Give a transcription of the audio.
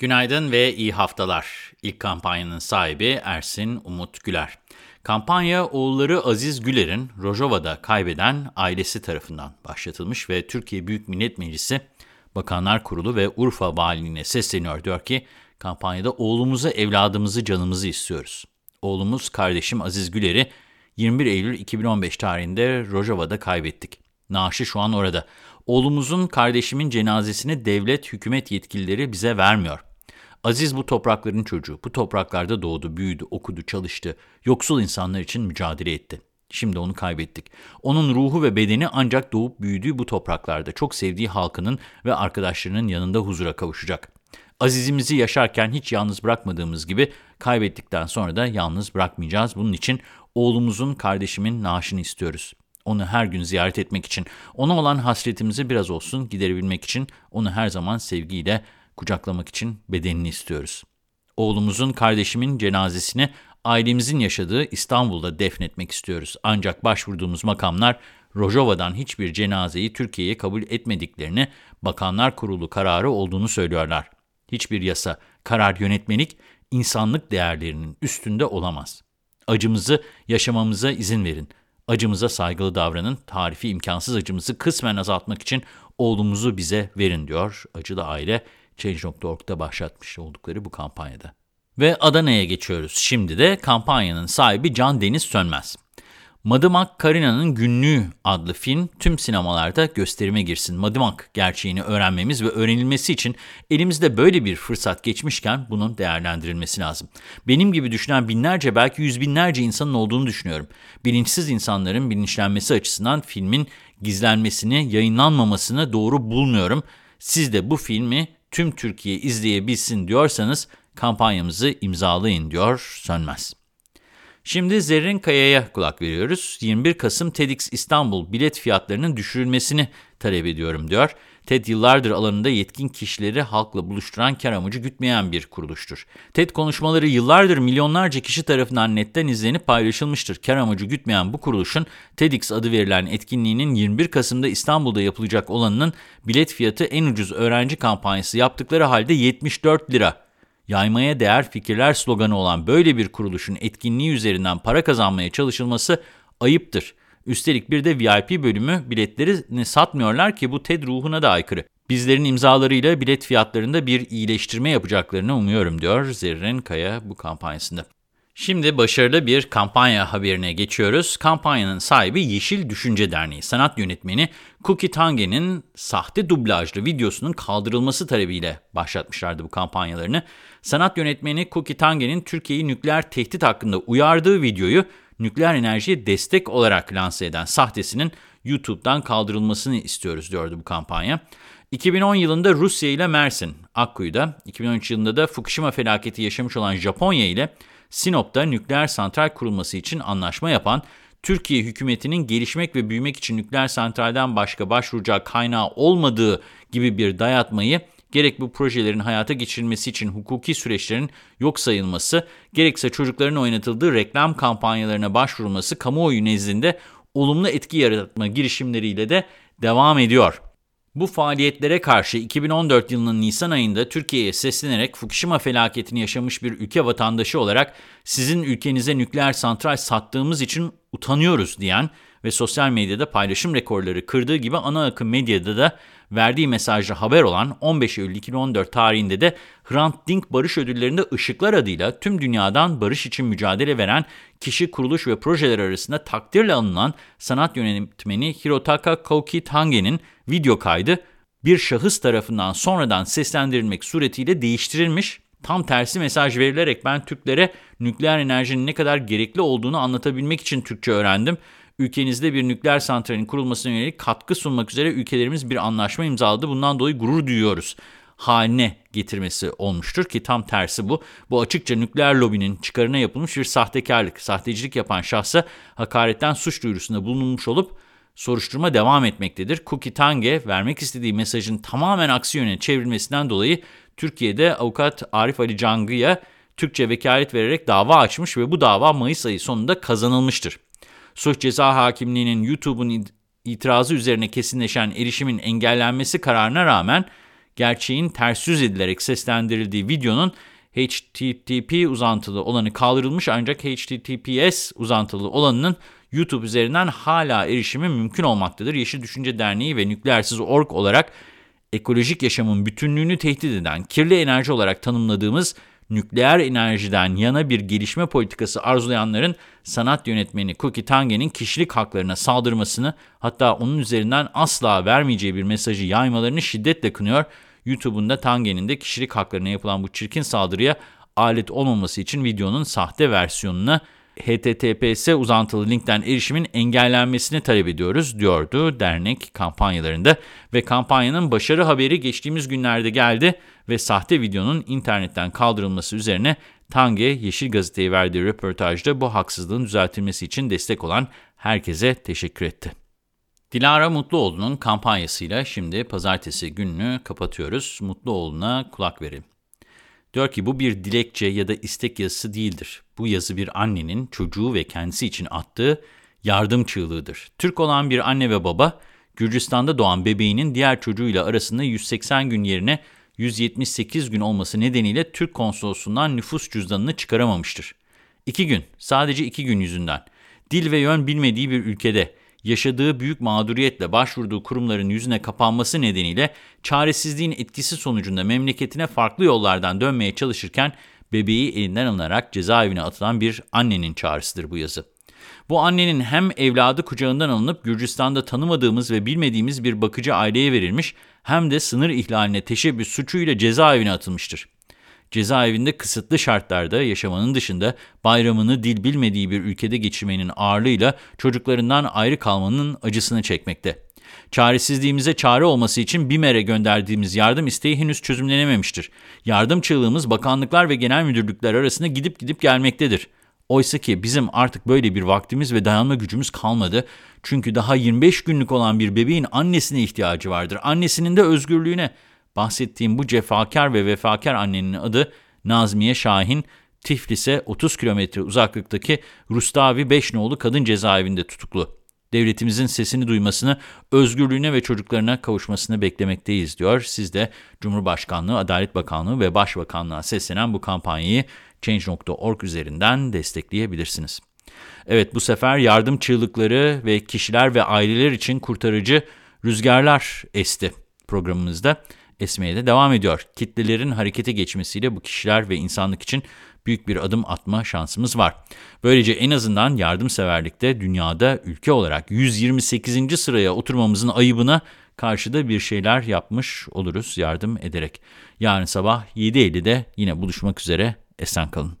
Günaydın ve iyi haftalar. İlk kampanyanın sahibi Ersin Umut Güler. Kampanya oğulları Aziz Güler'in Rojava'da kaybeden ailesi tarafından başlatılmış ve Türkiye Büyük Millet Meclisi Bakanlar Kurulu ve Urfa Valiliğine sesleniyor. Diyor ki kampanyada oğlumuzu, evladımızı, canımızı istiyoruz. Oğlumuz kardeşim Aziz Güler'i 21 Eylül 2015 tarihinde Rojava'da kaybettik. Naaşı şu an orada. Oğlumuzun, kardeşimin cenazesini devlet, hükümet yetkilileri bize vermiyor. Aziz bu toprakların çocuğu. Bu topraklarda doğdu, büyüdü, okudu, çalıştı. Yoksul insanlar için mücadele etti. Şimdi onu kaybettik. Onun ruhu ve bedeni ancak doğup büyüdüğü bu topraklarda çok sevdiği halkının ve arkadaşlarının yanında huzura kavuşacak. Azizimizi yaşarken hiç yalnız bırakmadığımız gibi kaybettikten sonra da yalnız bırakmayacağız. Bunun için oğlumuzun, kardeşimin naaşını istiyoruz. Onu her gün ziyaret etmek için, ona olan hasretimizi biraz olsun giderebilmek için, onu her zaman sevgiyle kucaklamak için bedenini istiyoruz. Oğlumuzun, kardeşimin cenazesini ailemizin yaşadığı İstanbul'da defnetmek istiyoruz. Ancak başvurduğumuz makamlar Rojava'dan hiçbir cenazeyi Türkiye'ye kabul etmediklerini, Bakanlar Kurulu kararı olduğunu söylüyorlar. Hiçbir yasa, karar, yönetmelik insanlık değerlerinin üstünde olamaz. Acımızı yaşamamıza izin verin. Acımıza saygılı davranın. Tarifi imkansız acımızı kısmen azaltmak için oğlumuzu bize verin diyor acılı aile. Change.org'da başlatmış oldukları bu kampanyada. Ve Adana'ya geçiyoruz. Şimdi de kampanyanın sahibi Can Deniz Sönmez. Madımak Karina'nın Günlüğü adlı film tüm sinemalarda gösterime girsin. Madımak gerçeğini öğrenmemiz ve öğrenilmesi için elimizde böyle bir fırsat geçmişken bunun değerlendirilmesi lazım. Benim gibi düşünen binlerce belki yüz binlerce insanın olduğunu düşünüyorum. Bilinçsiz insanların bilinçlenmesi açısından filmin gizlenmesini, yayınlanmamasını doğru bulmuyorum. Siz de bu filmi tüm Türkiye izleyebilsin diyorsanız kampanyamızı imzalayın diyor Sönmez. Şimdi Zerrin Kaya'ya kulak veriyoruz. 21 Kasım TEDx İstanbul bilet fiyatlarının düşürülmesini talep ediyorum diyor. TED yıllardır alanında yetkin kişileri halkla buluşturan kar amacı gütmeyen bir kuruluştur. TED konuşmaları yıllardır milyonlarca kişi tarafından netten izlenip paylaşılmıştır. Kar amacı gütmeyen bu kuruluşun TEDx adı verilen etkinliğinin 21 Kasım'da İstanbul'da yapılacak olanının bilet fiyatı en ucuz öğrenci kampanyası yaptıkları halde 74 lira. Yaymaya değer fikirler sloganı olan böyle bir kuruluşun etkinliği üzerinden para kazanmaya çalışılması ayıptır. Üstelik bir de VIP bölümü biletleri satmıyorlar ki bu TED ruhuna da aykırı. Bizlerin imzalarıyla bilet fiyatlarında bir iyileştirme yapacaklarını umuyorum diyor Zerrin Kaya bu kampanyasında. Şimdi başarılı bir kampanya haberine geçiyoruz. Kampanyanın sahibi Yeşil Düşünce Derneği sanat yönetmeni Cookie Tange'nin sahte dublajlı videosunun kaldırılması talebiyle başlatmışlardı bu kampanyalarını. Sanat yönetmeni Cookie Tange'nin Türkiye'yi nükleer tehdit hakkında uyardığı videoyu nükleer enerjiye destek olarak lanse eden sahtesinin YouTube'dan kaldırılmasını istiyoruz diyordu bu kampanya. 2010 yılında Rusya ile Mersin, Akkuyu'da, 2013 yılında da Fukushima felaketi yaşamış olan Japonya ile Sinop'ta nükleer santral kurulması için anlaşma yapan, Türkiye hükümetinin gelişmek ve büyümek için nükleer santralden başka başvuracağı kaynağı olmadığı gibi bir dayatmayı gerek bu projelerin hayata geçirilmesi için hukuki süreçlerin yok sayılması, gerekse çocukların oynatıldığı reklam kampanyalarına başvurulması kamuoyu nezdinde olumlu etki yaratma girişimleriyle de devam ediyor. Bu faaliyetlere karşı 2014 yılının Nisan ayında Türkiye'ye seslenerek Fukushima felaketini yaşamış bir ülke vatandaşı olarak sizin ülkenize nükleer santral sattığımız için utanıyoruz diyen ve sosyal medyada paylaşım rekorları kırdığı gibi ana akım medyada da verdiği mesajla haber olan 15 Eylül 2014 tarihinde de Hrant Dink Barış Ödülleri'nde Işıklar adıyla tüm dünyadan barış için mücadele veren kişi, kuruluş ve projeler arasında takdirle alınan sanat yönetmeni Hirotaka Koki Tange'nin video kaydı bir şahıs tarafından sonradan seslendirilmek suretiyle değiştirilmiş, tam tersi mesaj verilerek ben Türklere nükleer enerjinin ne kadar gerekli olduğunu anlatabilmek için Türkçe öğrendim ülkenizde bir nükleer santralin kurulmasına yönelik katkı sunmak üzere ülkelerimiz bir anlaşma imzaladı. Bundan dolayı gurur duyuyoruz haline getirmesi olmuştur ki tam tersi bu. Bu açıkça nükleer lobinin çıkarına yapılmış bir sahtekarlık. Sahtecilik yapan şahsa hakaretten suç duyurusunda bulunmuş olup soruşturma devam etmektedir. Cookie Tange vermek istediği mesajın tamamen aksi yöne çevrilmesinden dolayı Türkiye'de avukat Arif Ali Cangı'ya Türkçe vekalet vererek dava açmış ve bu dava Mayıs ayı sonunda kazanılmıştır. Suç Ceza Hakimliği'nin YouTube'un itirazı üzerine kesinleşen erişimin engellenmesi kararına rağmen gerçeğin ters yüz edilerek seslendirildiği videonun HTTP uzantılı olanı kaldırılmış ancak HTTPS uzantılı olanının YouTube üzerinden hala erişimi mümkün olmaktadır. Yeşil Düşünce Derneği ve Nükleersiz Org olarak ekolojik yaşamın bütünlüğünü tehdit eden, kirli enerji olarak tanımladığımız nükleer enerjiden yana bir gelişme politikası arzulayanların sanat yönetmeni Cookie Tange'nin kişilik haklarına saldırmasını hatta onun üzerinden asla vermeyeceği bir mesajı yaymalarını şiddetle kınıyor. YouTube'un da Tange'nin de kişilik haklarına yapılan bu çirkin saldırıya alet olmaması için videonun sahte versiyonuna HTTPS uzantılı linkten erişimin engellenmesini talep ediyoruz diyordu dernek kampanyalarında ve kampanyanın başarı haberi geçtiğimiz günlerde geldi ve sahte videonun internetten kaldırılması üzerine Tange Yeşil Gazete'ye verdiği röportajda bu haksızlığın düzeltilmesi için destek olan herkese teşekkür etti. Dilara Mutluoğlu'nun kampanyasıyla şimdi pazartesi gününü kapatıyoruz. Mutluoğlu'na kulak verin. Diyor ki bu bir dilekçe ya da istek yazısı değildir. Bu yazı bir annenin çocuğu ve kendisi için attığı yardım çığlığıdır. Türk olan bir anne ve baba Gürcistan'da doğan bebeğinin diğer çocuğuyla arasında 180 gün yerine 178 gün olması nedeniyle Türk konsolosundan nüfus cüzdanını çıkaramamıştır. İki gün, sadece iki gün yüzünden. Dil ve yön bilmediği bir ülkede yaşadığı büyük mağduriyetle başvurduğu kurumların yüzüne kapanması nedeniyle çaresizliğin etkisi sonucunda memleketine farklı yollardan dönmeye çalışırken bebeği elinden alınarak cezaevine atılan bir annenin çağrısıdır bu yazı. Bu annenin hem evladı kucağından alınıp Gürcistan'da tanımadığımız ve bilmediğimiz bir bakıcı aileye verilmiş hem de sınır ihlaline teşebbüs suçuyla cezaevine atılmıştır cezaevinde kısıtlı şartlarda yaşamanın dışında bayramını dil bilmediği bir ülkede geçirmenin ağırlığıyla çocuklarından ayrı kalmanın acısını çekmekte. Çaresizliğimize çare olması için BİMER'e gönderdiğimiz yardım isteği henüz çözümlenememiştir. Yardım çığlığımız bakanlıklar ve genel müdürlükler arasında gidip gidip gelmektedir. Oysa ki bizim artık böyle bir vaktimiz ve dayanma gücümüz kalmadı. Çünkü daha 25 günlük olan bir bebeğin annesine ihtiyacı vardır. Annesinin de özgürlüğüne. Bahsettiğim bu cefakar ve vefakar annenin adı Nazmiye Şahin, Tiflis'e 30 kilometre uzaklıktaki Rustavi Beşnoğlu kadın cezaevinde tutuklu. Devletimizin sesini duymasını, özgürlüğüne ve çocuklarına kavuşmasını beklemekteyiz diyor. Siz de Cumhurbaşkanlığı, Adalet Bakanlığı ve Başbakanlığa seslenen bu kampanyayı Change.org üzerinden destekleyebilirsiniz. Evet bu sefer yardım çığlıkları ve kişiler ve aileler için kurtarıcı rüzgarlar esti programımızda esmeye de devam ediyor. Kitlelerin harekete geçmesiyle bu kişiler ve insanlık için büyük bir adım atma şansımız var. Böylece en azından yardımseverlikte dünyada ülke olarak 128. sıraya oturmamızın ayıbına karşıda bir şeyler yapmış oluruz yardım ederek. Yarın sabah 7.50'de yine buluşmak üzere. Esen kalın.